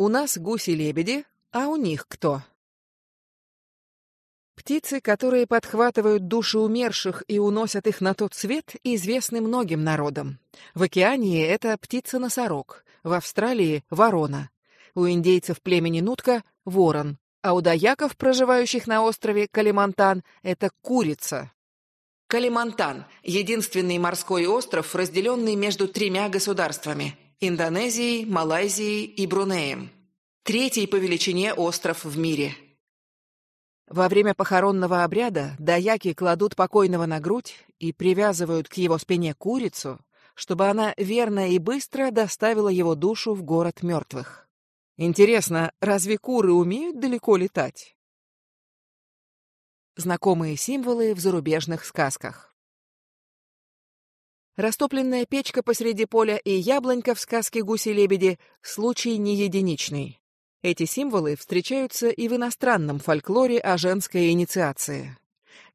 у нас гуси-лебеди, а у них кто? Птицы, которые подхватывают души умерших и уносят их на тот свет, известны многим народам. В Океании это птица-носорог, в Австралии — ворона. У индейцев племени Нутка — ворон, а у даяков, проживающих на острове Калимантан, это курица. Калимантан — единственный морской остров, разделенный между тремя государствами – Индонезией, Малайзией и Брунеем. Третий по величине остров в мире. Во время похоронного обряда даяки кладут покойного на грудь и привязывают к его спине курицу, чтобы она верно и быстро доставила его душу в город мертвых. Интересно, разве куры умеют далеко летать? Знакомые символы в зарубежных сказках. Растопленная печка посреди поля и яблонька в сказке «Гуси-лебеди» — случай не единичный. Эти символы встречаются и в иностранном фольклоре о женской инициации.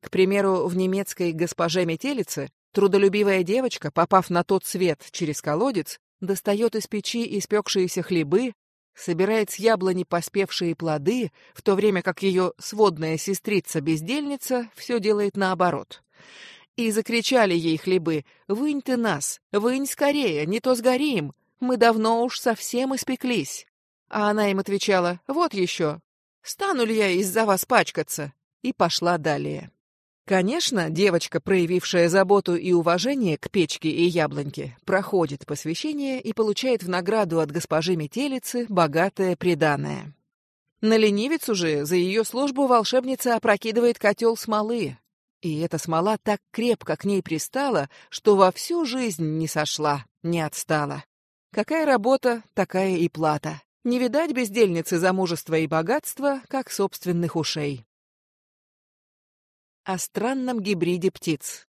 К примеру, в немецкой «Госпоже Метелице» трудолюбивая девочка, попав на тот свет через колодец, достает из печи испекшиеся хлебы, собирает с яблони поспевшие плоды, в то время как ее сводная сестрица-бездельница все делает наоборот. И закричали ей хлебы «Вынь ты нас! Вынь скорее, не то сгорим! Мы давно уж совсем испеклись!» А она им отвечала «Вот еще! Стану ли я из-за вас пачкаться?» И пошла далее. Конечно, девочка, проявившая заботу и уважение к печке и яблоньке, проходит посвящение и получает в награду от госпожи Метелицы богатое приданое. На ленивицу же за ее службу волшебница опрокидывает котел смолы. И эта смола так крепко к ней пристала, что во всю жизнь не сошла, не отстала. Какая работа, такая и плата. Не видать бездельницы замужества и богатства, как собственных ушей о странном гибриде птиц.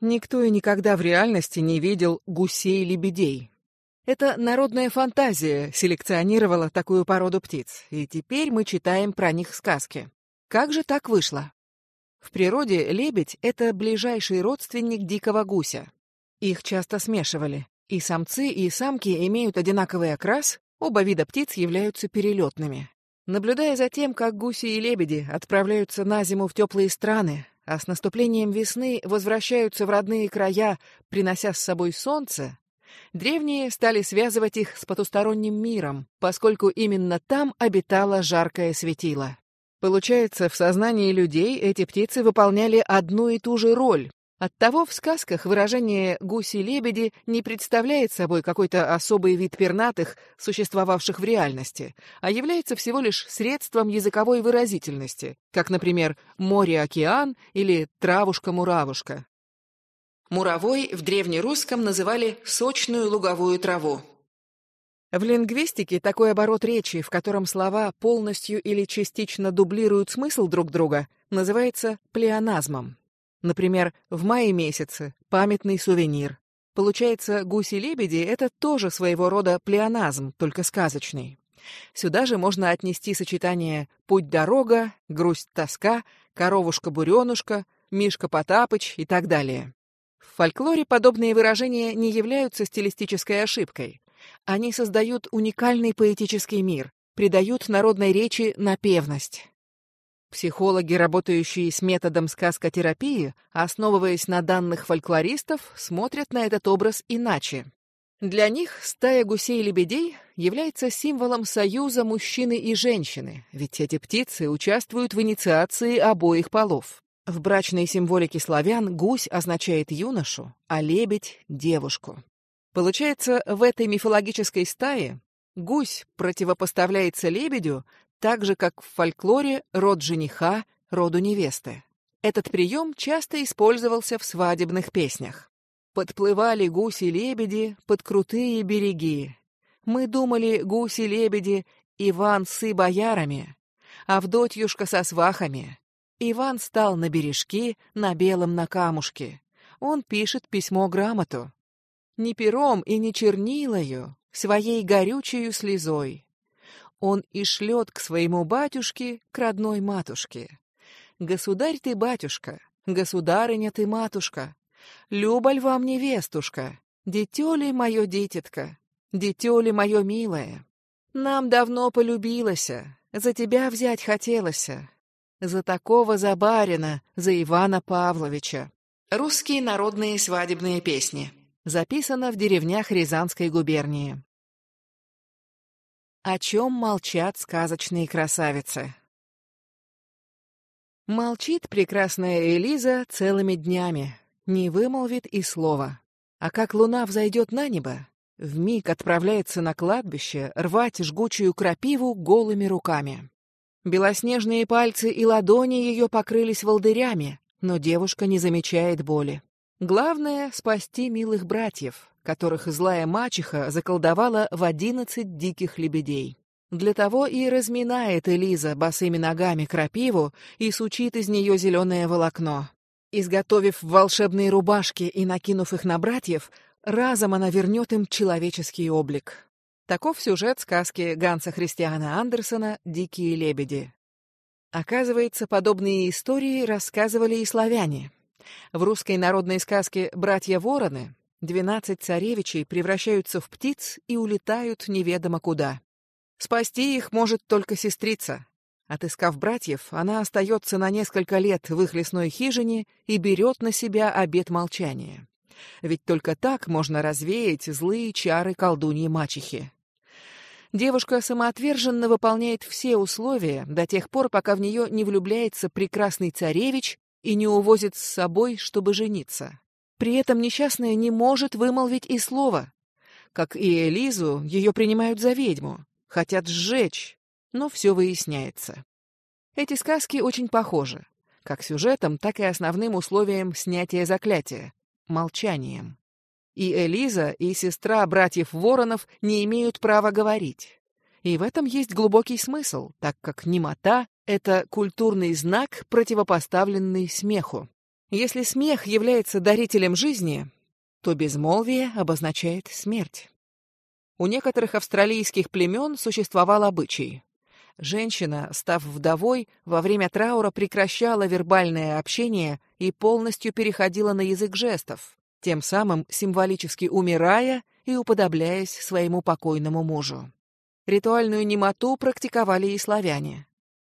Никто и никогда в реальности не видел гусей-лебедей. Это народная фантазия селекционировала такую породу птиц, и теперь мы читаем про них сказки. Как же так вышло? В природе лебедь — это ближайший родственник дикого гуся. Их часто смешивали. И самцы, и самки имеют одинаковый окрас, оба вида птиц являются перелетными. Наблюдая за тем, как гуси и лебеди отправляются на зиму в теплые страны, а с наступлением весны возвращаются в родные края, принося с собой солнце, древние стали связывать их с потусторонним миром, поскольку именно там обитало жаркое светило. Получается, в сознании людей эти птицы выполняли одну и ту же роль, Оттого в сказках выражение «гуси-лебеди» не представляет собой какой-то особый вид пернатых, существовавших в реальности, а является всего лишь средством языковой выразительности, как, например, «море-океан» или «травушка-муравушка». Муровой в древнерусском называли сочную луговую траву. В лингвистике такой оборот речи, в котором слова полностью или частично дублируют смысл друг друга, называется плеоназмом. Например, в мае месяце памятный сувенир. Получается, гуси-лебеди — это тоже своего рода плеоназм, только сказочный. Сюда же можно отнести сочетание «путь-дорога», «грусть-тоска», «коровушка-буренушка», «мишка-потапыч» и так далее. В фольклоре подобные выражения не являются стилистической ошибкой. Они создают уникальный поэтический мир, придают народной речи напевность. Психологи, работающие с методом сказкотерапии, основываясь на данных фольклористов, смотрят на этот образ иначе. Для них стая гусей-лебедей является символом союза мужчины и женщины, ведь эти птицы участвуют в инициации обоих полов. В брачной символике славян гусь означает юношу, а лебедь — девушку. Получается, в этой мифологической стае гусь противопоставляется лебедю, так же, как в фольклоре род жениха роду невесты. Этот прием часто использовался в свадебных песнях. Подплывали гуси-лебеди под крутые береги. Мы думали, гуси-лебеди, Иван с боярами, Авдотьюшка со свахами. Иван стал на бережки, на белом на камушке. Он пишет письмо-грамоту. Не пером и не чернилою, своей горючую слезой он и шлет к своему батюшке, к родной матушке. «Государь ты, батюшка, государыня ты, матушка, любаль вам невестушка, дитё ли мое дитятка, дитё ли мое милое, нам давно полюбилося, за тебя взять хотелося, за такого за барина, за Ивана Павловича. Русские народные свадебные песни. Записано в деревнях Рязанской губернии. О чем молчат сказочные красавицы? Молчит прекрасная Элиза целыми днями, не вымолвит и слова. А как луна взойдет на небо, вмиг отправляется на кладбище рвать жгучую крапиву голыми руками. Белоснежные пальцы и ладони ее покрылись волдырями, но девушка не замечает боли. Главное — спасти милых братьев, которых злая мачеха заколдовала в одиннадцать диких лебедей. Для того и разминает Элиза босыми ногами крапиву и сучит из нее зеленое волокно. Изготовив волшебные рубашки и накинув их на братьев, разом она вернет им человеческий облик. Таков сюжет сказки Ганса Христиана Андерсона «Дикие лебеди». Оказывается, подобные истории рассказывали и славяне. В русской народной сказке «Братья Вороны» двенадцать царевичей превращаются в птиц и улетают неведомо куда. Спасти их может только сестрица. Отыскав братьев, она остается на несколько лет в их лесной хижине и берет на себя обет молчания. Ведь только так можно развеять злые чары колдуньи мачехи. Девушка самоотверженно выполняет все условия до тех пор, пока в нее не влюбляется прекрасный царевич и не увозит с собой, чтобы жениться. При этом несчастная не может вымолвить и слова. Как и Элизу, ее принимают за ведьму, хотят сжечь, но все выясняется. Эти сказки очень похожи, как сюжетом, так и основным условием снятия заклятия — молчанием. И Элиза, и сестра братьев Воронов не имеют права говорить. И в этом есть глубокий смысл, так как немота — это культурный знак, противопоставленный смеху. Если смех является дарителем жизни, то безмолвие обозначает смерть. У некоторых австралийских племен существовал обычай. Женщина, став вдовой, во время траура прекращала вербальное общение и полностью переходила на язык жестов тем самым символически умирая и уподобляясь своему покойному мужу. Ритуальную немоту практиковали и славяне.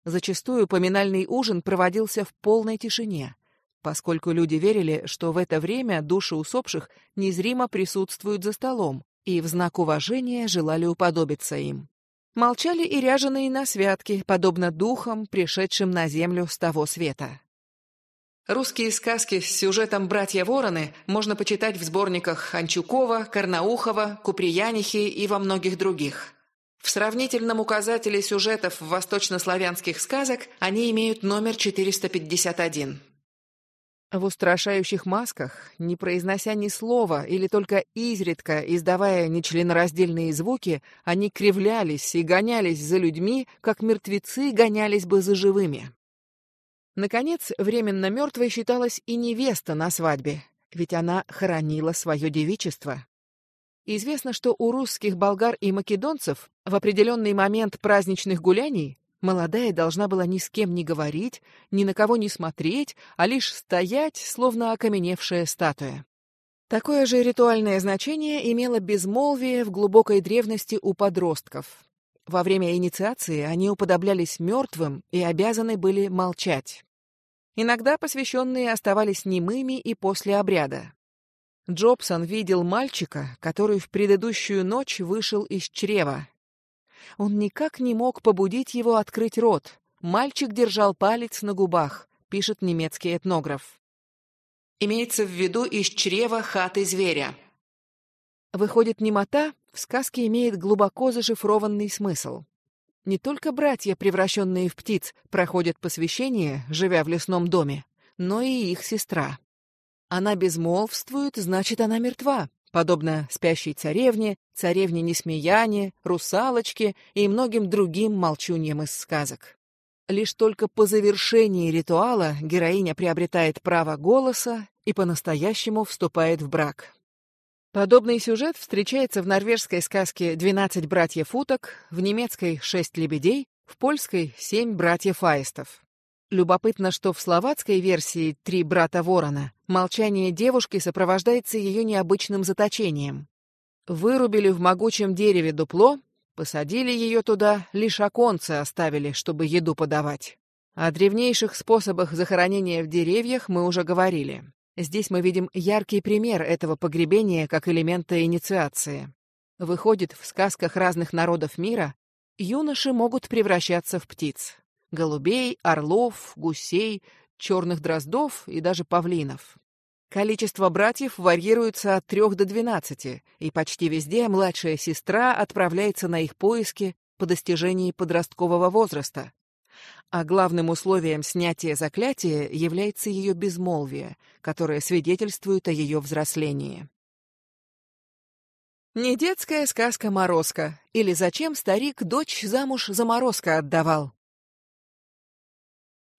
Зачастую поминальный ужин проводился в полной тишине, поскольку люди верили, что в это время души усопших незримо присутствуют за столом и в знак уважения желали уподобиться им. Молчали и ряженые на святке, подобно духам, пришедшим на землю с того света. Русские сказки с сюжетом «Братья Вороны» можно почитать в сборниках Анчукова, Карнаухова, Куприянихи и во многих других. В сравнительном указателе сюжетов восточнославянских сказок они имеют номер 451. В устрашающих масках, не произнося ни слова или только изредка издавая нечленораздельные звуки, они кривлялись и гонялись за людьми, как мертвецы гонялись бы за живыми. Наконец, временно мертвой считалась и невеста на свадьбе, ведь она хоронила свое девичество. Известно, что у русских болгар и македонцев в определенный момент праздничных гуляний молодая должна была ни с кем не говорить, ни на кого не смотреть, а лишь стоять, словно окаменевшая статуя. Такое же ритуальное значение имело безмолвие в глубокой древности у подростков. Во время инициации они уподоблялись мертвым и обязаны были молчать. Иногда посвященные оставались немыми и после обряда. Джобсон видел мальчика, который в предыдущую ночь вышел из чрева. Он никак не мог побудить его открыть рот. Мальчик держал палец на губах, пишет немецкий этнограф. Имеется в виду из чрева хаты зверя. Выходит, немота в сказке имеет глубоко зашифрованный смысл. Не только братья, превращенные в птиц, проходят посвящение, живя в лесном доме, но и их сестра. Она безмолвствует, значит, она мертва, подобно спящей царевне, царевне Несмеяне, русалочке и многим другим молчуньям из сказок. Лишь только по завершении ритуала героиня приобретает право голоса и по-настоящему вступает в брак. Подобный сюжет встречается в норвежской сказке «Двенадцать братьев уток», в немецкой «Шесть лебедей», в польской «Семь братьев аистов». Любопытно, что в словацкой версии «Три брата ворона» молчание девушки сопровождается ее необычным заточением. Вырубили в могучем дереве дупло, посадили ее туда, лишь оконцы оставили, чтобы еду подавать. О древнейших способах захоронения в деревьях мы уже говорили. Здесь мы видим яркий пример этого погребения как элемента инициации. Выходит, в сказках разных народов мира юноши могут превращаться в птиц. Голубей, орлов, гусей, черных дроздов и даже павлинов. Количество братьев варьируется от трех до двенадцати, и почти везде младшая сестра отправляется на их поиски по достижении подросткового возраста, а главным условием снятия заклятия является ее безмолвие, которое свидетельствует о ее взрослении. Не детская сказка Морозко, или зачем старик дочь замуж за Морозко отдавал.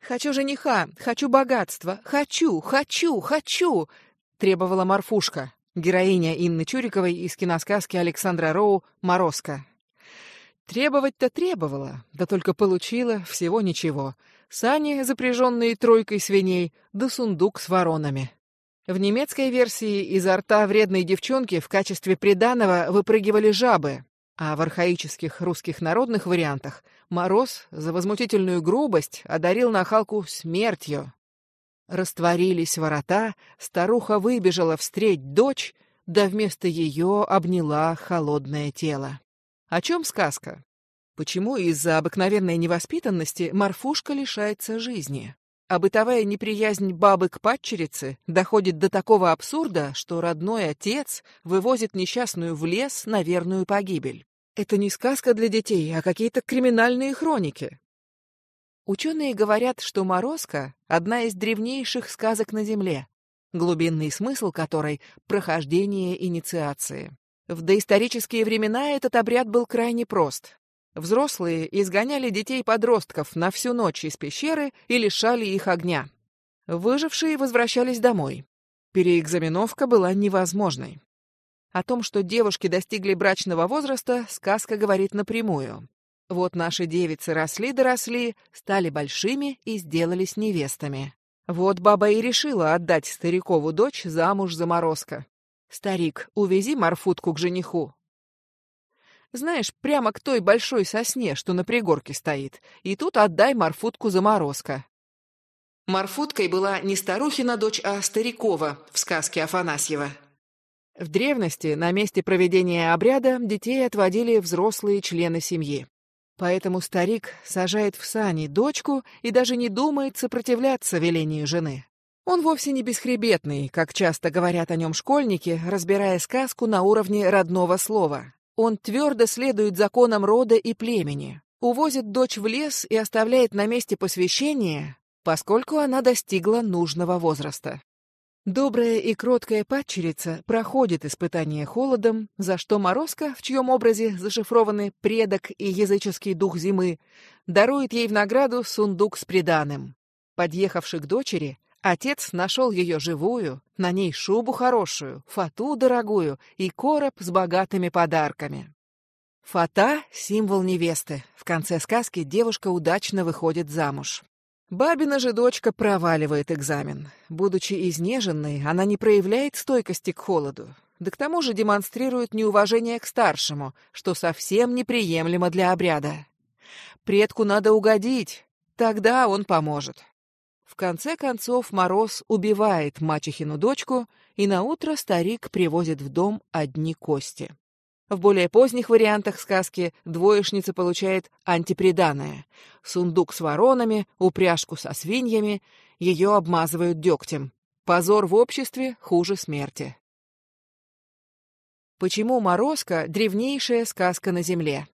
«Хочу жениха, хочу богатства, хочу, хочу, хочу!» — требовала Марфушка, героиня Инны Чуриковой из киносказки Александра Роу «Морозко». Требовать-то требовала, да только получила всего ничего. Сани, запряженные тройкой свиней, да сундук с воронами. В немецкой версии изо рта вредной девчонки в качестве приданого выпрыгивали жабы, а в архаических русских народных вариантах Мороз за возмутительную грубость одарил нахалку смертью. Растворились ворота, старуха выбежала встреть дочь, да вместо ее обняла холодное тело. О чем сказка? Почему из-за обыкновенной невоспитанности Марфушка лишается жизни? А бытовая неприязнь бабы к падчерице доходит до такого абсурда, что родной отец вывозит несчастную в лес на верную погибель. Это не сказка для детей, а какие-то криминальные хроники. Ученые говорят, что «Морозко» — одна из древнейших сказок на Земле, глубинный смысл которой — прохождение инициации. В доисторические времена этот обряд был крайне прост. Взрослые изгоняли детей-подростков на всю ночь из пещеры и лишали их огня. Выжившие возвращались домой. Переэкзаменовка была невозможной. О том, что девушки достигли брачного возраста, сказка говорит напрямую. Вот наши девицы росли-доросли, стали большими и сделались невестами. Вот баба и решила отдать старикову дочь замуж за Морозко. «Старик, увези Марфутку к жениху». Знаешь, прямо к той большой сосне, что на пригорке стоит, и тут отдай Марфутку за Морозко. Марфуткой была не старухина дочь, а старикова в сказке Афанасьева. В древности на месте проведения обряда детей отводили взрослые члены семьи. Поэтому старик сажает в сани дочку и даже не думает сопротивляться велению жены. Он вовсе не бесхребетный, как часто говорят о нем школьники, разбирая сказку на уровне родного слова. Он твердо следует законам рода и племени, увозит дочь в лес и оставляет на месте посвящения, поскольку она достигла нужного возраста. Добрая и кроткая падчерица проходит испытание холодом, за что Морозко, в чьем образе зашифрованы предок и языческий дух зимы, дарует ей в награду сундук с приданым. Подъехавший к дочери, Отец нашел ее живую, на ней шубу хорошую, фату дорогую и короб с богатыми подарками. Фата — символ невесты. В конце сказки девушка удачно выходит замуж. Бабина же дочка проваливает экзамен. Будучи изнеженной, она не проявляет стойкости к холоду. Да к тому же демонстрирует неуважение к старшему, что совсем неприемлемо для обряда. Предку надо угодить, тогда он поможет. В конце концов Мороз убивает мачехину дочку, и наутро старик привозит в дом одни кости. В более поздних вариантах сказки двоечница получает антиприданое. Сундук с воронами, упряжку со свиньями, ее обмазывают дегтем. Позор в обществе хуже смерти. Почему Морозко — древнейшая сказка на земле?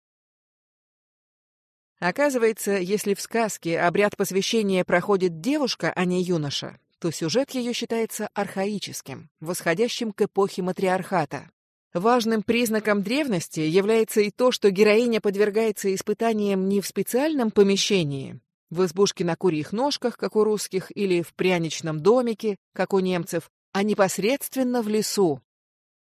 Оказывается, если в сказке обряд посвящения проходит девушка, а не юноша, то сюжет ее считается архаическим, восходящим к эпохе матриархата. Важным признаком древности является и то, что героиня подвергается испытаниям не в специальном помещении, в избушке на курьих ножках, как у русских, или в пряничном домике, как у немцев, а непосредственно в лесу,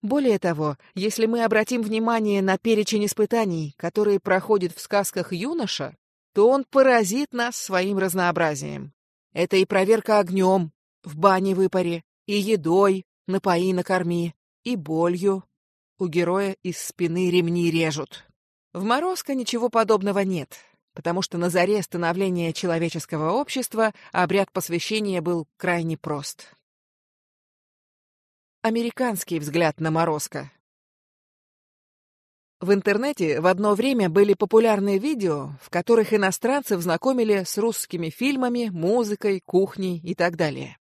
более того, если мы обратим внимание на перечень испытаний, которые проходит в сказках юноша, то он поразит нас своим разнообразием. Это и проверка огнем, в бане выпаре, и едой, напои накорми, и болью. У героя из спины ремни режут. В Морозко ничего подобного нет, потому что на заре становления человеческого общества обряд посвящения был крайне прост. Американский взгляд на Морозко. В интернете в одно время были популярные видео, в которых иностранцев знакомили с русскими фильмами, музыкой, кухней и так далее.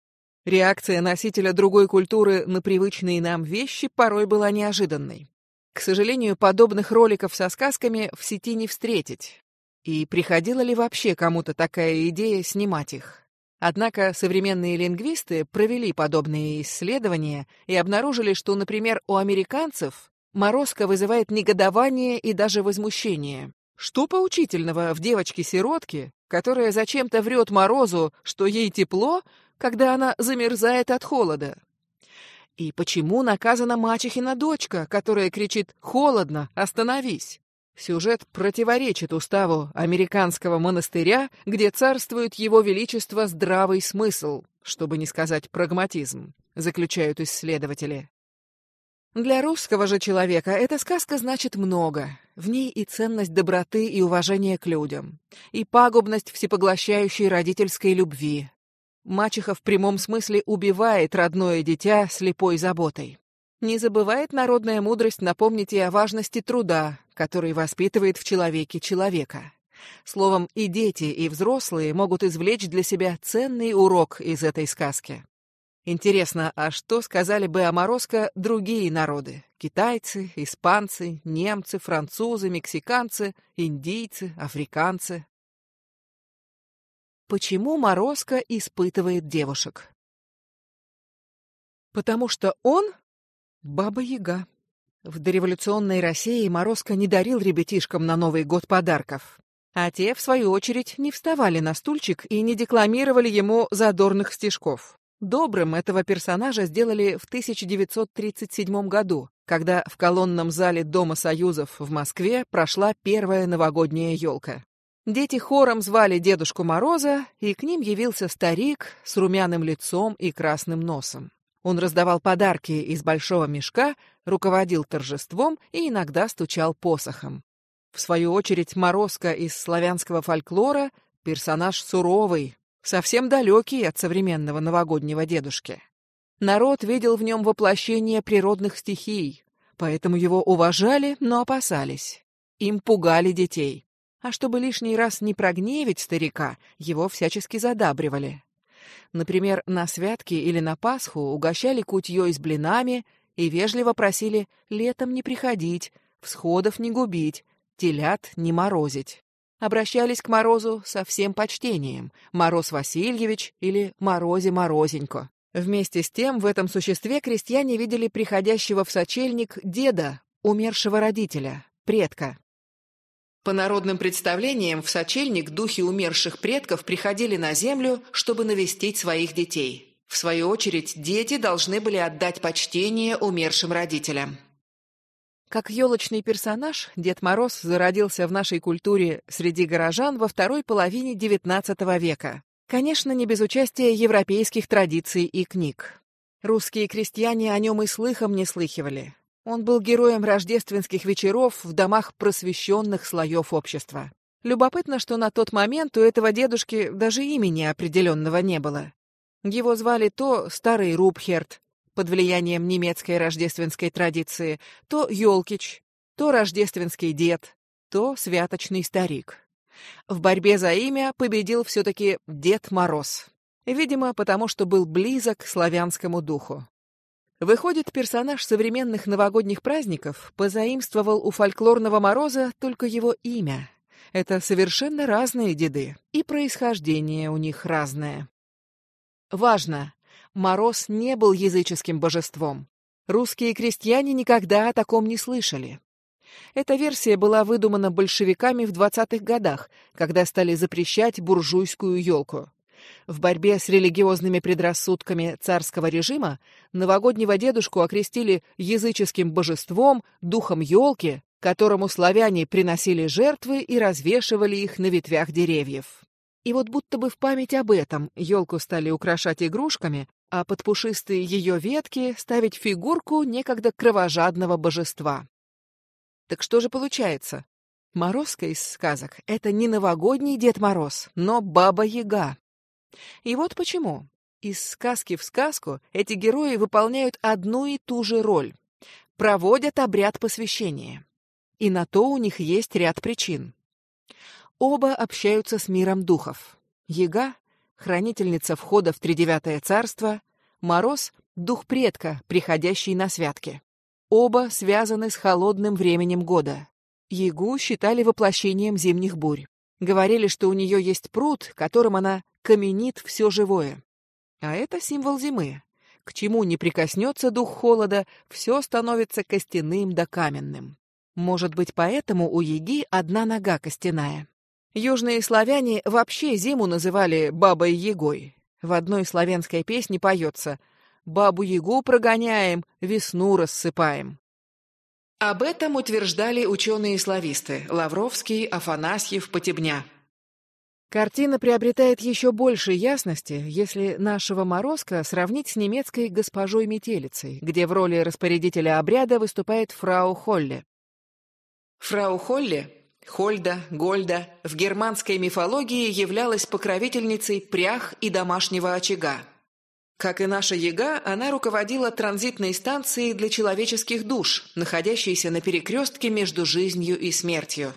Реакция носителя другой культуры на привычные нам вещи порой была неожиданной. К сожалению, подобных роликов со сказками в сети не встретить. И приходила ли вообще кому-то такая идея снимать их? Однако современные лингвисты провели подобные исследования и обнаружили, что, например, у американцев Морозко вызывает негодование и даже возмущение. Что поучительного в девочке-сиротке, которая зачем-то врет Морозу, что ей тепло, когда она замерзает от холода? И почему наказана мачехина дочка, которая кричит «Холодно! Остановись!» Сюжет противоречит уставу американского монастыря, где царствует его величество здравый смысл, чтобы не сказать прагматизм, заключают исследователи. Для русского же человека эта сказка значит много. В ней и ценность доброты и уважения к людям, и пагубность всепоглощающей родительской любви. Мачеха в прямом смысле убивает родное дитя слепой заботой. Не забывает народная мудрость напомнить и о важности труда, который воспитывает в человеке человека. Словом, и дети, и взрослые могут извлечь для себя ценный урок из этой сказки. Интересно, а что сказали бы о Морозко другие народы? Китайцы, испанцы, немцы, французы, мексиканцы, индийцы, африканцы? Почему Морозко испытывает девушек? Потому что он — Баба-Яга. В дореволюционной России Морозко не дарил ребятишкам на Новый год подарков. А те, в свою очередь, не вставали на стульчик и не декламировали ему задорных стишков. Добрым этого персонажа сделали в 1937 году, когда в колонном зале Дома Союзов в Москве прошла первая новогодняя елка. Дети хором звали Дедушку Мороза, и к ним явился старик с румяным лицом и красным носом. Он раздавал подарки из большого мешка, руководил торжеством и иногда стучал посохом. В свою очередь Морозко из славянского фольклора — персонаж суровый, совсем далекий от современного новогоднего дедушки. Народ видел в нем воплощение природных стихий, поэтому его уважали, но опасались. Им пугали детей. А чтобы лишний раз не прогневить старика, его всячески задабривали. Например, на святки или на Пасху угощали кутьей с блинами и вежливо просили летом не приходить, всходов не губить, телят не морозить обращались к Морозу со всем почтением «Мороз Васильевич» или «Морозе Морозенько». Вместе с тем в этом существе крестьяне видели приходящего в сочельник деда, умершего родителя, предка. По народным представлениям, в сочельник духи умерших предков приходили на землю, чтобы навестить своих детей. В свою очередь, дети должны были отдать почтение умершим родителям. Как елочный персонаж, Дед Мороз зародился в нашей культуре среди горожан во второй половине XIX века. Конечно, не без участия европейских традиций и книг. Русские крестьяне о нем и слыхом не слыхивали. Он был героем рождественских вечеров в домах просвещенных слоев общества. Любопытно, что на тот момент у этого дедушки даже имени определенного не было. Его звали то Старый Рубхерт, под влиянием немецкой рождественской традиции, то Ёлкич, то рождественский дед, то святочный старик. В борьбе за имя победил все-таки Дед Мороз. Видимо, потому что был близок к славянскому духу. Выходит, персонаж современных новогодних праздников позаимствовал у фольклорного Мороза только его имя. Это совершенно разные деды, и происхождение у них разное. Важно, Мороз не был языческим божеством. Русские крестьяне никогда о таком не слышали. Эта версия была выдумана большевиками в 20-х годах, когда стали запрещать буржуйскую елку. В борьбе с религиозными предрассудками царского режима новогоднего дедушку окрестили языческим божеством, духом елки, которому славяне приносили жертвы и развешивали их на ветвях деревьев. И вот будто бы в память об этом елку стали украшать игрушками, а под пушистые ее ветки ставить фигурку некогда кровожадного божества. Так что же получается? Морозка из сказок — это не новогодний Дед Мороз, но Баба-Яга. И вот почему. Из сказки в сказку эти герои выполняют одну и ту же роль. Проводят обряд посвящения. И на то у них есть ряд причин. Оба общаются с миром духов. Яга — хранительница входа в Тридевятое царство, Мороз — дух предка, приходящий на святки. Оба связаны с холодным временем года. Ягу считали воплощением зимних бурь. Говорили, что у нее есть пруд, которым она каменит все живое. А это символ зимы. К чему не прикоснется дух холода, все становится костяным да каменным. Может быть, поэтому у Яги одна нога костяная. Южные славяне вообще зиму называли Бабой-Ягой. В одной славянской песне поется «Бабу-Ягу прогоняем, весну рассыпаем». Об этом утверждали ученые-слависты Лавровский, Афанасьев, Потебня. Картина приобретает еще больше ясности, если нашего Морозка сравнить с немецкой госпожой Метелицей, где в роли распорядителя обряда выступает фрау Холле. Фрау Холле, Хольда, Гольда, в германской мифологии являлась покровительницей прях и домашнего очага. Как и наша Яга, она руководила транзитной станцией для человеческих душ, находящейся на перекрестке между жизнью и смертью.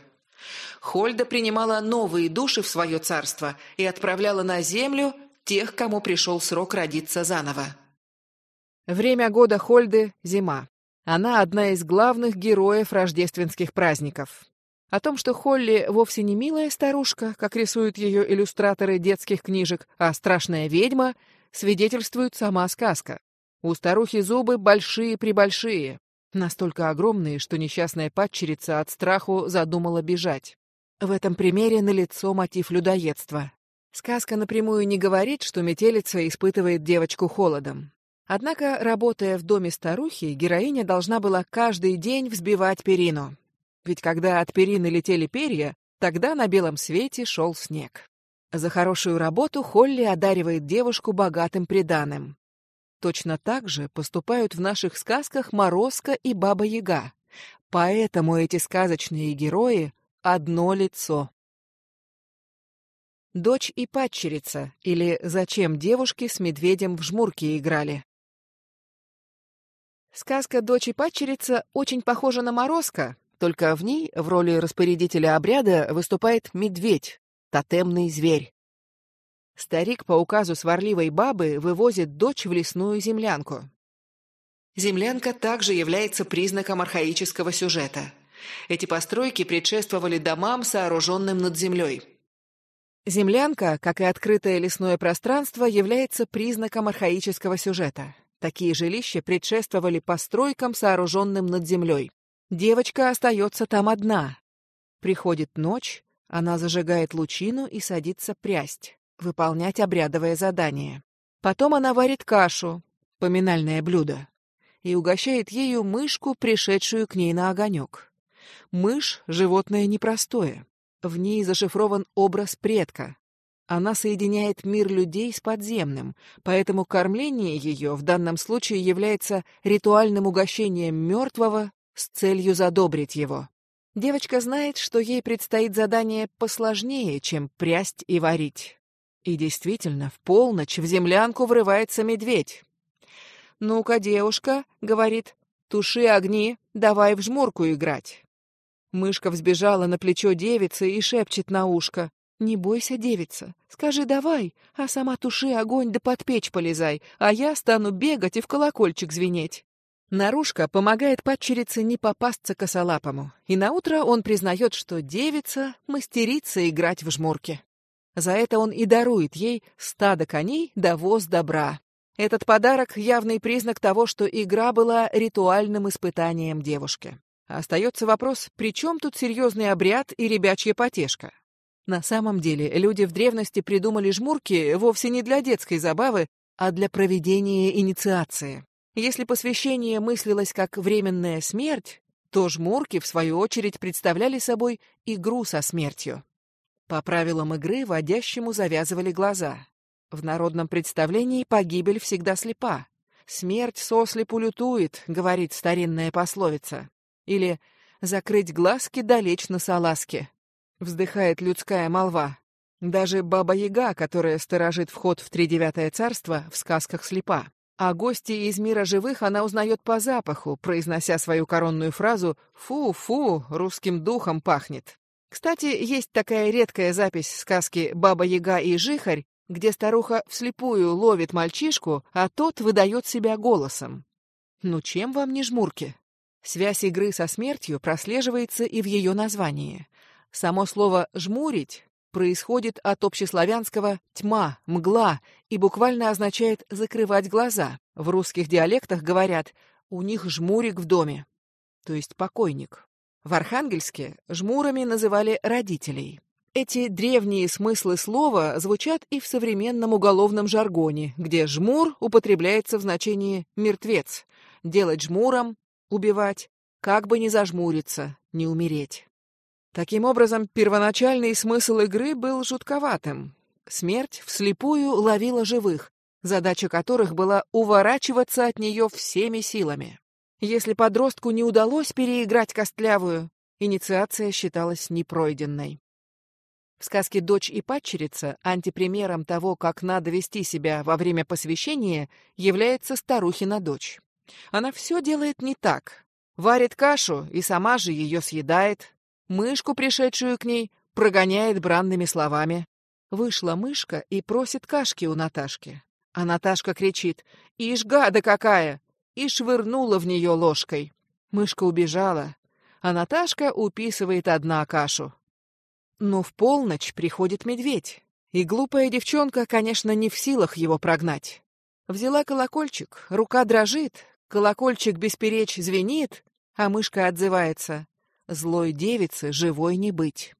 Хольда принимала новые души в свое царство и отправляла на землю тех, кому пришел срок родиться заново. Время года Хольды – зима. Она одна из главных героев рождественских праздников. О том, что Холли вовсе не милая старушка, как рисуют ее иллюстраторы детских книжек, а страшная ведьма, свидетельствует сама сказка. У старухи зубы большие-пребольшие, настолько огромные, что несчастная падчерица от страху задумала бежать. В этом примере налицо мотив людоедства. Сказка напрямую не говорит, что метелица испытывает девочку холодом. Однако, работая в доме старухи, героиня должна была каждый день взбивать перину. Ведь когда от перины летели перья, тогда на белом свете шел снег. За хорошую работу Холли одаривает девушку богатым приданым. Точно так же поступают в наших сказках Морозко и Баба-Яга. Поэтому эти сказочные герои одно лицо. Дочь и падчерица, или зачем девушки с медведем в жмурки играли. Сказка «Дочь и падчерица» очень похожа на Морозко, только в ней в роли распорядителя обряда выступает медведь, тотемный зверь. Старик по указу сварливой бабы вывозит дочь в лесную землянку. Землянка также является признаком архаического сюжета. Эти постройки предшествовали домам, сооруженным над землей. Землянка, как и открытое лесное пространство, является признаком архаического сюжета. Такие жилища предшествовали постройкам, сооруженным над землей. Девочка остается там одна. Приходит ночь, она зажигает лучину и садится прясть, выполнять обрядовое задание. Потом она варит кашу, поминальное блюдо, и угощает ею мышку, пришедшую к ней на огонек. Мышь — животное непростое. В ней зашифрован образ предка. Она соединяет мир людей с подземным, поэтому кормление ее в данном случае является ритуальным угощением мертвого с целью задобрить его. Девочка знает, что ей предстоит задание посложнее, чем прясть и варить. И действительно, в полночь в землянку врывается медведь. «Ну-ка, девушка», — говорит, — «туши огни, давай в жмурку играть». Мышка взбежала на плечо девицы и шепчет на ушко. «Не бойся, девица, скажи давай, а сама туши огонь да под печь полезай, а я стану бегать и в колокольчик звенеть». Нарушка помогает падчерице не попасться косолапому, и наутро он признает, что девица мастерица играть в жмурки. За это он и дарует ей стадо коней да воз добра. Этот подарок — явный признак того, что игра была ритуальным испытанием девушки. Остается вопрос, при чем тут серьезный обряд и ребячья потешка? На самом деле, люди в древности придумали жмурки вовсе не для детской забавы, а для проведения инициации. Если посвящение мыслилось как временная смерть, то жмурки, в свою очередь, представляли собой игру со смертью. По правилам игры водящему завязывали глаза. В народном представлении погибель всегда слепа. «Смерть сослепу лютует», — говорит старинная пословица. Или «закрыть глазки далечь на салазке», — вздыхает людская молва. Даже Баба-Яга, которая сторожит вход в Тридевятое царство, в сказках слепа. А гости из мира живых она узнает по запаху, произнося свою коронную фразу «Фу-фу, русским духом пахнет». Кстати, есть такая редкая запись сказки «Баба-Яга и Жихарь», где старуха вслепую ловит мальчишку, а тот выдает себя голосом. Ну чем вам не жмурки? Связь игры со смертью прослеживается и в ее названии. Само слово «жмурить» происходит от общеславянского «тьма», «мгла» и буквально означает «закрывать глаза». В русских диалектах говорят «у них жмурик в доме», то есть покойник. В Архангельске жмурами называли родителей. Эти древние смыслы слова звучат и в современном уголовном жаргоне, где «жмур» употребляется в значении «мертвец», «делать жмуром», «убивать», «как бы не зажмуриться», «не умереть». Таким образом, первоначальный смысл игры был жутковатым. Смерть вслепую ловила живых, задача которых была уворачиваться от нее всеми силами. Если подростку не удалось переиграть костлявую, инициация считалась непройденной. В сказке «Дочь и падчерица» антипримером того, как надо вести себя во время посвящения, является старухина дочь. Она все делает не так. Варит кашу и сама же ее съедает. Мышку, пришедшую к ней, прогоняет бранными словами. Вышла мышка и просит кашки у Наташки. А Наташка кричит «Ишь, гада какая!» и швырнула в нее ложкой. Мышка убежала, а Наташка уписывает одна кашу. Но в полночь приходит медведь, и глупая девчонка, конечно, не в силах его прогнать. Взяла колокольчик, рука дрожит, колокольчик бесперечь звенит, а мышка отзывается. Злой девице живой не быть.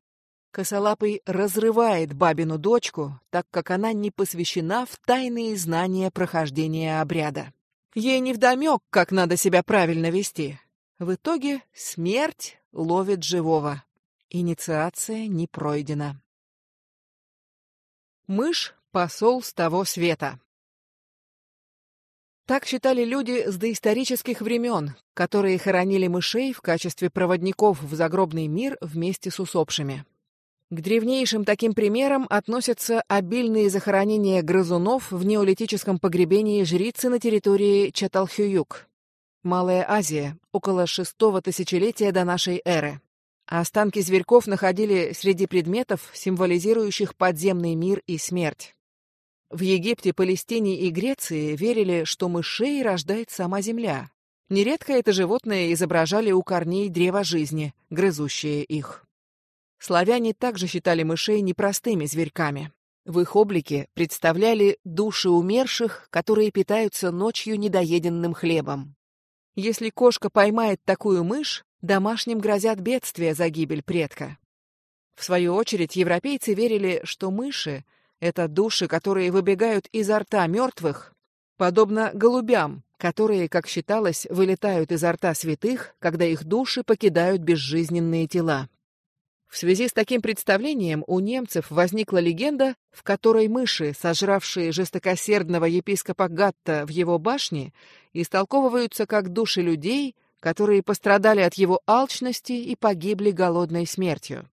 Косолапый разрывает бабину дочку, так как она не посвящена в тайные знания прохождения обряда. Ей невдомек, как надо себя правильно вести. В итоге смерть ловит живого. Инициация не пройдена. Мышь — посол с того света. Так считали люди с доисторических времен, которые хоронили мышей в качестве проводников в загробный мир вместе с усопшими. К древнейшим таким примерам относятся обильные захоронения грызунов в неолитическом погребении жрицы на территории Чаталхююк, Малая Азия, около шестого тысячелетия до нашей эры а останки зверьков находили среди предметов, символизирующих подземный мир и смерть. В Египте, Палестине и Греции верили, что мышей рождает сама земля. Нередко это животное изображали у корней древа жизни, грызущие их. Славяне также считали мышей непростыми зверьками. В их облике представляли души умерших, которые питаются ночью недоеденным хлебом. Если кошка поймает такую мышь, Домашним грозят бедствия за гибель предка. В свою очередь, европейцы верили, что мыши — это души, которые выбегают изо рта мертвых, подобно голубям, которые, как считалось, вылетают изо рта святых, когда их души покидают безжизненные тела. В связи с таким представлением у немцев возникла легенда, в которой мыши, сожравшие жестокосердного епископа Гатта в его башне, истолковываются как души людей — которые пострадали от его алчности и погибли голодной смертью.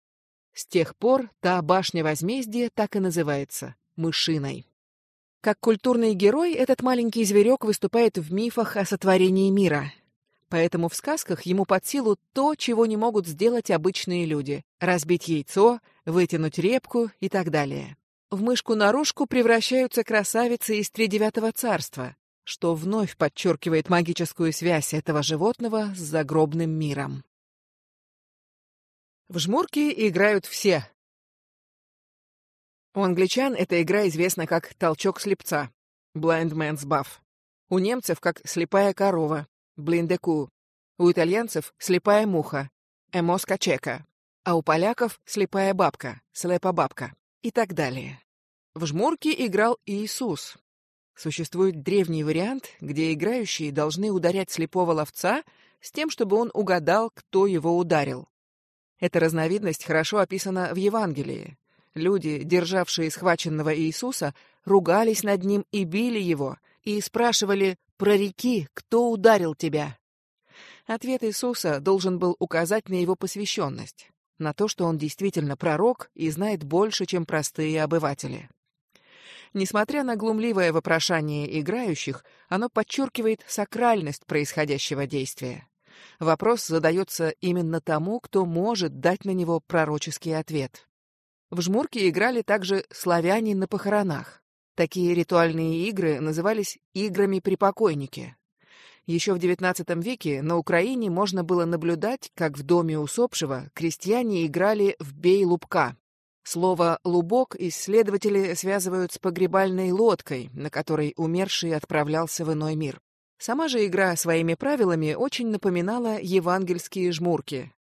С тех пор та башня возмездия так и называется — мышиной. Как культурный герой этот маленький зверек выступает в мифах о сотворении мира. Поэтому в сказках ему под силу то, чего не могут сделать обычные люди — разбить яйцо, вытянуть репку и так далее. В мышку-наружку превращаются красавицы из Тридевятого царства, что вновь подчеркивает магическую связь этого животного с загробным миром. В жмурки играют все. У англичан эта игра известна как «толчок слепца» — «blind man's buff». У немцев как «слепая корова» — «блиндеку». У итальянцев — «слепая муха» — «эмоска чека». А у поляков — «слепая бабка» — «слепа бабка» и так далее. В жмурки играл Иисус, Существует древний вариант, где играющие должны ударять слепого ловца с тем, чтобы он угадал, кто его ударил. Эта разновидность хорошо описана в Евангелии. Люди, державшие схваченного Иисуса, ругались над ним и били его, и спрашивали «Прореки, кто ударил тебя?» Ответ Иисуса должен был указать на его посвященность, на то, что он действительно пророк и знает больше, чем простые обыватели. Несмотря на глумливое вопрошание играющих, оно подчеркивает сакральность происходящего действия. Вопрос задается именно тому, кто может дать на него пророческий ответ. В жмурке играли также славяне на похоронах. Такие ритуальные игры назывались играми при покойнике. Еще в XIX веке на Украине можно было наблюдать, как в доме усопшего крестьяне играли в бей-лубка. Слово «лубок» исследователи связывают с погребальной лодкой, на которой умерший отправлялся в иной мир. Сама же игра своими правилами очень напоминала евангельские жмурки.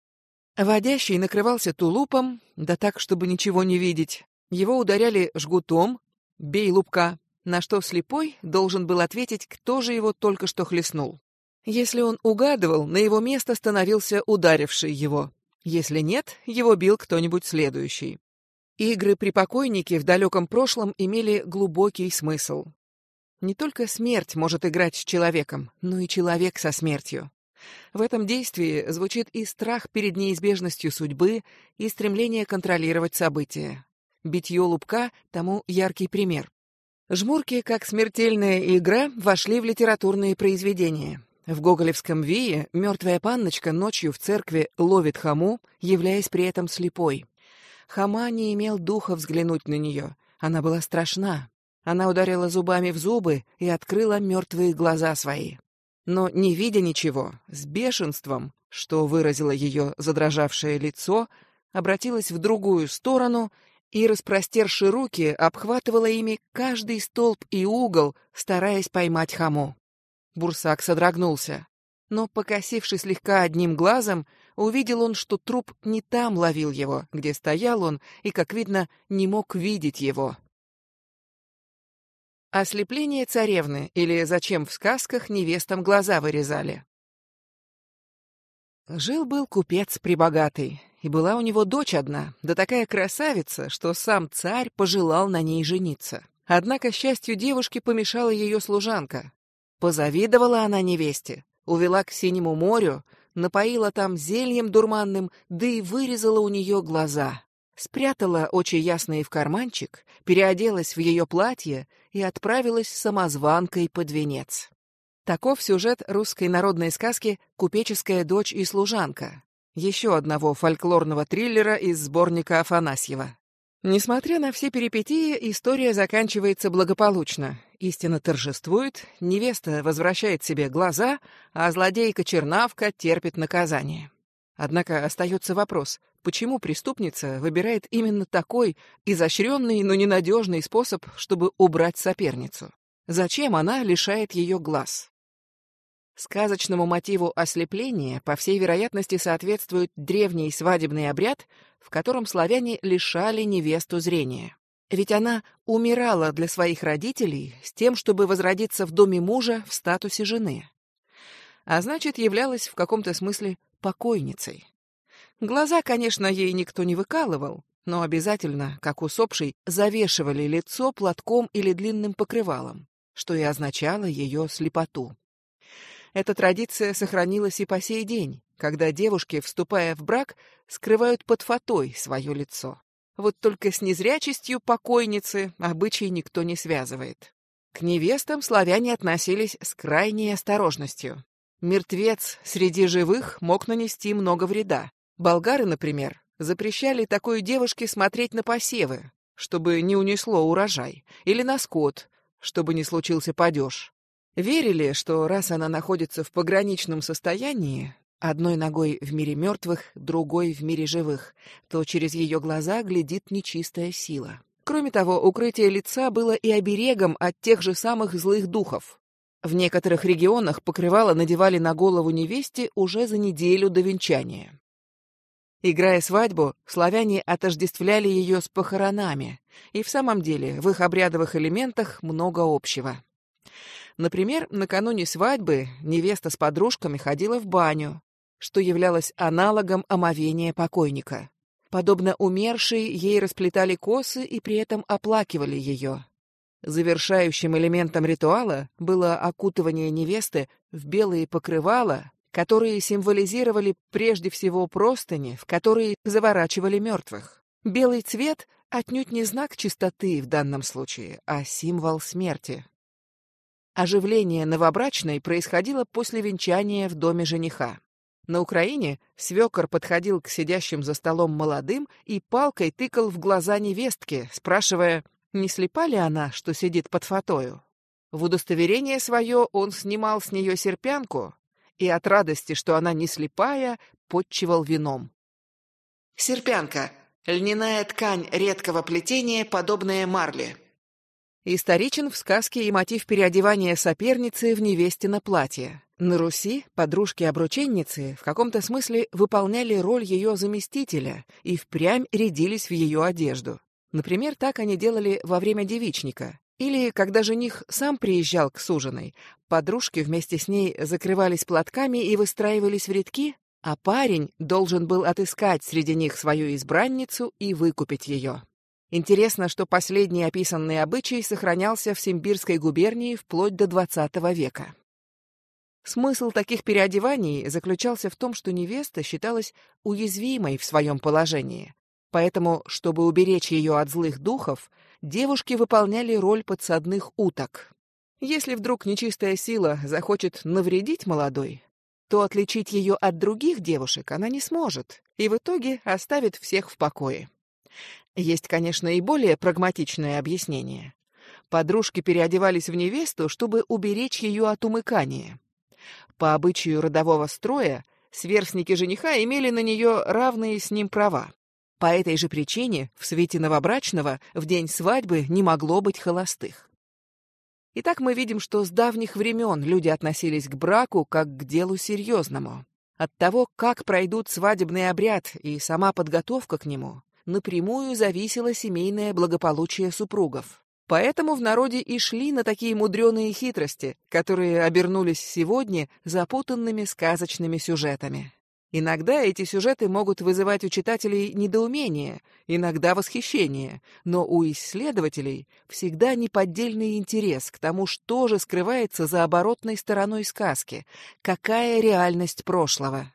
Водящий накрывался тулупом, да так, чтобы ничего не видеть. Его ударяли жгутом, бей лупка, на что слепой должен был ответить, кто же его только что хлестнул. Если он угадывал, на его место становился ударивший его. Если нет, его бил кто-нибудь следующий. Игры при покойнике в далеком прошлом имели глубокий смысл. Не только смерть может играть с человеком, но и человек со смертью. В этом действии звучит и страх перед неизбежностью судьбы, и стремление контролировать события. Битье лупка тому яркий пример. Жмурки, как смертельная игра, вошли в литературные произведения. В гоголевском «Вие» мертвая панночка ночью в церкви ловит хаму, являясь при этом слепой. Хама не имел духа взглянуть на нее. Она была страшна. Она ударила зубами в зубы и открыла мертвые глаза свои. Но, не видя ничего, с бешенством, что выразило ее задрожавшее лицо, обратилась в другую сторону и, распростерши руки, обхватывала ими каждый столб и угол, стараясь поймать хаму. Бурсак содрогнулся но, покосившись слегка одним глазом, увидел он, что труп не там ловил его, где стоял он, и, как видно, не мог видеть его. Ослепление царевны, или зачем в сказках невестам глаза вырезали. Жил-был купец прибогатый, и была у него дочь одна, да такая красавица, что сам царь пожелал на ней жениться. Однако счастью девушки помешала ее служанка. Позавидовала она невесте, увела к Синему морю, напоила там зельем дурманным, да и вырезала у нее глаза. Спрятала очи ясные в карманчик, переоделась в ее платье и отправилась самозванкой под венец. Таков сюжет русской народной сказки «Купеческая дочь и служанка», еще одного фольклорного триллера из сборника Афанасьева. Несмотря на все перипетии, история заканчивается благополучно. Истина торжествует, невеста возвращает себе глаза, а злодейка-чернавка терпит наказание. Однако остается вопрос, почему преступница выбирает именно такой изощренный, но ненадежный способ, чтобы убрать соперницу? Зачем она лишает ее глаз? Сказочному мотиву ослепления, по всей вероятности, соответствует древний свадебный обряд, в котором славяне лишали невесту зрения. Ведь она умирала для своих родителей с тем, чтобы возродиться в доме мужа в статусе жены. А значит, являлась в каком-то смысле покойницей. Глаза, конечно, ей никто не выкалывал, но обязательно, как усопший, завешивали лицо платком или длинным покрывалом, что и означало ее слепоту. Эта традиция сохранилась и по сей день, когда девушки, вступая в брак, скрывают под фатой свое лицо. Вот только с незрячестью покойницы обычай никто не связывает. К невестам славяне относились с крайней осторожностью. Мертвец среди живых мог нанести много вреда. Болгары, например, запрещали такой девушке смотреть на посевы, чтобы не унесло урожай, или на скот, чтобы не случился падеж. Верили, что раз она находится в пограничном состоянии, одной ногой в мире мертвых, другой в мире живых, то через ее глаза глядит нечистая сила. Кроме того, укрытие лица было и оберегом от тех же самых злых духов. В некоторых регионах покрывало надевали на голову невесте уже за неделю до венчания. Играя свадьбу, славяне отождествляли ее с похоронами, и в самом деле в их обрядовых элементах много общего. Например, накануне свадьбы невеста с подружками ходила в баню, что являлось аналогом омовения покойника. подобно умершей, ей расплетали косы и при этом оплакивали ее. Завершающим элементом ритуала было окутывание невесты в белые покрывала, которые символизировали прежде всего простыни, в которые заворачивали мертвых. Белый цвет отнюдь не знак чистоты в данном случае, а символ смерти. Оживление новобрачной происходило после венчания в доме жениха. На Украине свекор подходил к сидящим за столом молодым и палкой тыкал в глаза невестки, спрашивая, не слепа ли она, что сидит под фатою. В удостоверение свое он снимал с нее серпянку и от радости, что она не слепая, подчивал вином. Серпянка — льняная ткань редкого плетения, подобная марле. Историчен в сказке и мотив переодевания соперницы в невестино платье. На Руси подружки-обрученницы в каком-то смысле выполняли роль ее заместителя и впрямь рядились в ее одежду. Например, так они делали во время девичника. Или когда жених сам приезжал к суженой, подружки вместе с ней закрывались платками и выстраивались в рядки, а парень должен был отыскать среди них свою избранницу и выкупить ее. Интересно, что последний описанный обычай сохранялся в Симбирской губернии вплоть до XX века. Смысл таких переодеваний заключался в том, что невеста считалась уязвимой в своем положении. Поэтому, чтобы уберечь ее от злых духов, девушки выполняли роль подсадных уток. Если вдруг нечистая сила захочет навредить молодой, то отличить ее от других девушек она не сможет и в итоге оставит всех в покое. Есть, конечно, и более прагматичное объяснение. Подружки переодевались в невесту, чтобы уберечь ее от умыкания. По обычаю родового строя, сверстники жениха имели на нее равные с ним права. По этой же причине в свете новобрачного в день свадьбы не могло быть холостых. Итак, мы видим, что с давних времен люди относились к браку как к делу серьезному. От того, как пройдут свадебный обряд и сама подготовка к нему, напрямую зависело семейное благополучие супругов. Поэтому в народе и шли на такие мудреные хитрости, которые обернулись сегодня запутанными сказочными сюжетами. Иногда эти сюжеты могут вызывать у читателей недоумение, иногда восхищение, но у исследователей всегда неподдельный интерес к тому, что же скрывается за оборотной стороной сказки, какая реальность прошлого.